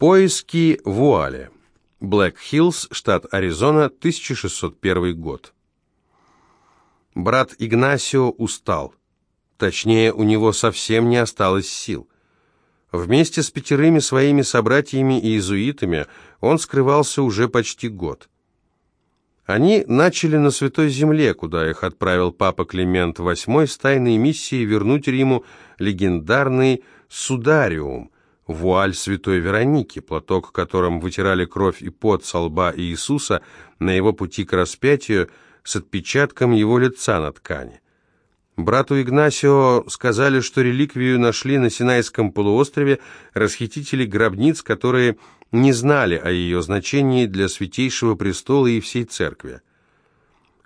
Поиски вуали. Блэк-Хиллз, штат Аризона, 1601 год. Брат Игнасио устал. Точнее, у него совсем не осталось сил. Вместе с пятерыми своими собратьями и иезуитами он скрывался уже почти год. Они начали на Святой Земле, куда их отправил папа Климент VIII с тайной миссией вернуть Риму легендарный «Судариум», вуаль святой Вероники, платок, которым вытирали кровь и пот со лба Иисуса на его пути к распятию с отпечатком его лица на ткани. Брату Игнасио сказали, что реликвию нашли на Синайском полуострове расхитители гробниц, которые не знали о ее значении для Святейшего Престола и всей Церкви.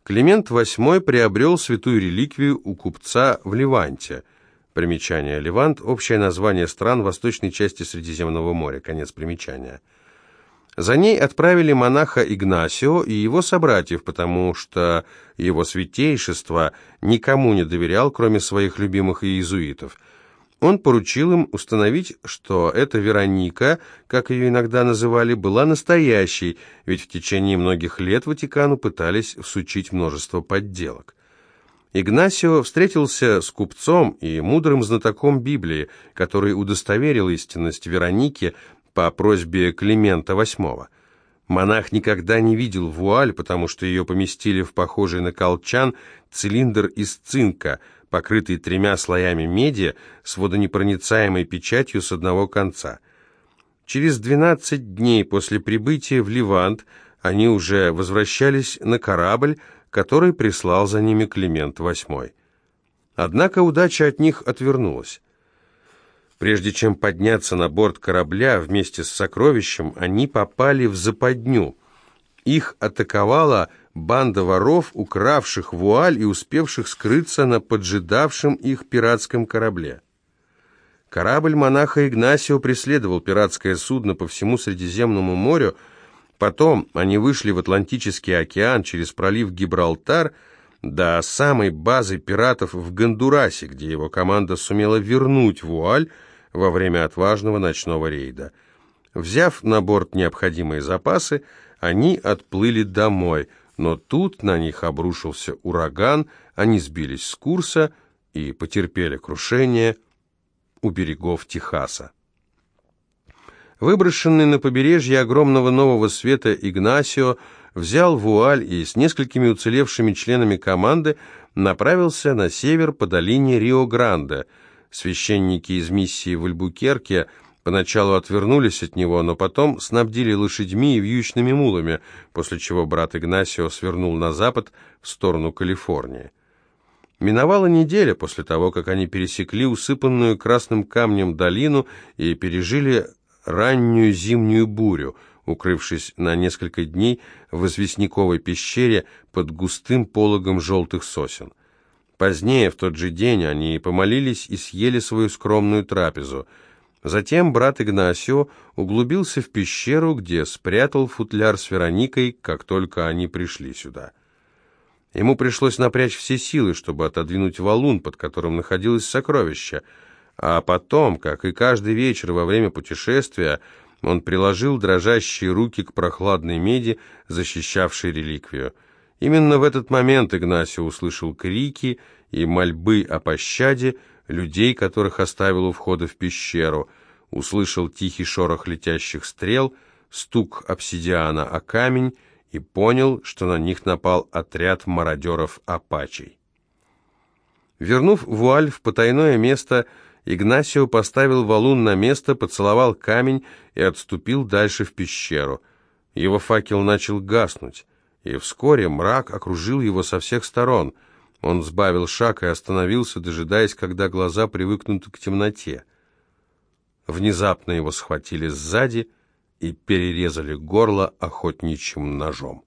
Климент VIII приобрел святую реликвию у купца в Ливанте – Примечание. Левант – общее название стран восточной части Средиземного моря. Конец примечания. За ней отправили монаха Игнасио и его собратьев, потому что его святейшество никому не доверял, кроме своих любимых иезуитов. Он поручил им установить, что эта Вероника, как ее иногда называли, была настоящей, ведь в течение многих лет Ватикану пытались всучить множество подделок. Игнасио встретился с купцом и мудрым знатоком Библии, который удостоверил истинность Вероники по просьбе Климента VIII. Монах никогда не видел вуаль, потому что ее поместили в похожий на колчан цилиндр из цинка, покрытый тремя слоями меди с водонепроницаемой печатью с одного конца. Через 12 дней после прибытия в Ливант они уже возвращались на корабль, который прислал за ними Климент VIII. Однако удача от них отвернулась. Прежде чем подняться на борт корабля вместе с сокровищем, они попали в западню. Их атаковала банда воров, укравших вуаль и успевших скрыться на поджидавшем их пиратском корабле. Корабль монаха Игнасио преследовал пиратское судно по всему Средиземному морю, Потом они вышли в Атлантический океан через пролив Гибралтар до самой базы пиратов в Гондурасе, где его команда сумела вернуть вуаль во время отважного ночного рейда. Взяв на борт необходимые запасы, они отплыли домой, но тут на них обрушился ураган, они сбились с курса и потерпели крушение у берегов Техаса. Выброшенный на побережье огромного нового света Игнасио взял вуаль и с несколькими уцелевшими членами команды направился на север по долине Рио-Гранде. Священники из миссии в Альбукерке поначалу отвернулись от него, но потом снабдили лошадьми и вьючными мулами, после чего брат Игнасио свернул на запад в сторону Калифорнии. Миновала неделя после того, как они пересекли усыпанную красным камнем долину и пережили раннюю зимнюю бурю, укрывшись на несколько дней в известняковой пещере под густым пологом желтых сосен. Позднее, в тот же день, они помолились и съели свою скромную трапезу. Затем брат Игнасио углубился в пещеру, где спрятал футляр с Вероникой, как только они пришли сюда. Ему пришлось напрячь все силы, чтобы отодвинуть валун, под которым находилось сокровище — а потом, как и каждый вечер во время путешествия, он приложил дрожащие руки к прохладной меди, защищавшей реликвию. Именно в этот момент Игнасио услышал крики и мольбы о пощаде людей, которых оставил у входа в пещеру, услышал тихий шорох летящих стрел, стук обсидиана о камень и понял, что на них напал отряд мародеров-апачей. Вернув вуаль в потайное место, Игнасио поставил валун на место, поцеловал камень и отступил дальше в пещеру. Его факел начал гаснуть, и вскоре мрак окружил его со всех сторон. Он сбавил шаг и остановился, дожидаясь, когда глаза привыкнут к темноте. Внезапно его схватили сзади и перерезали горло охотничьим ножом.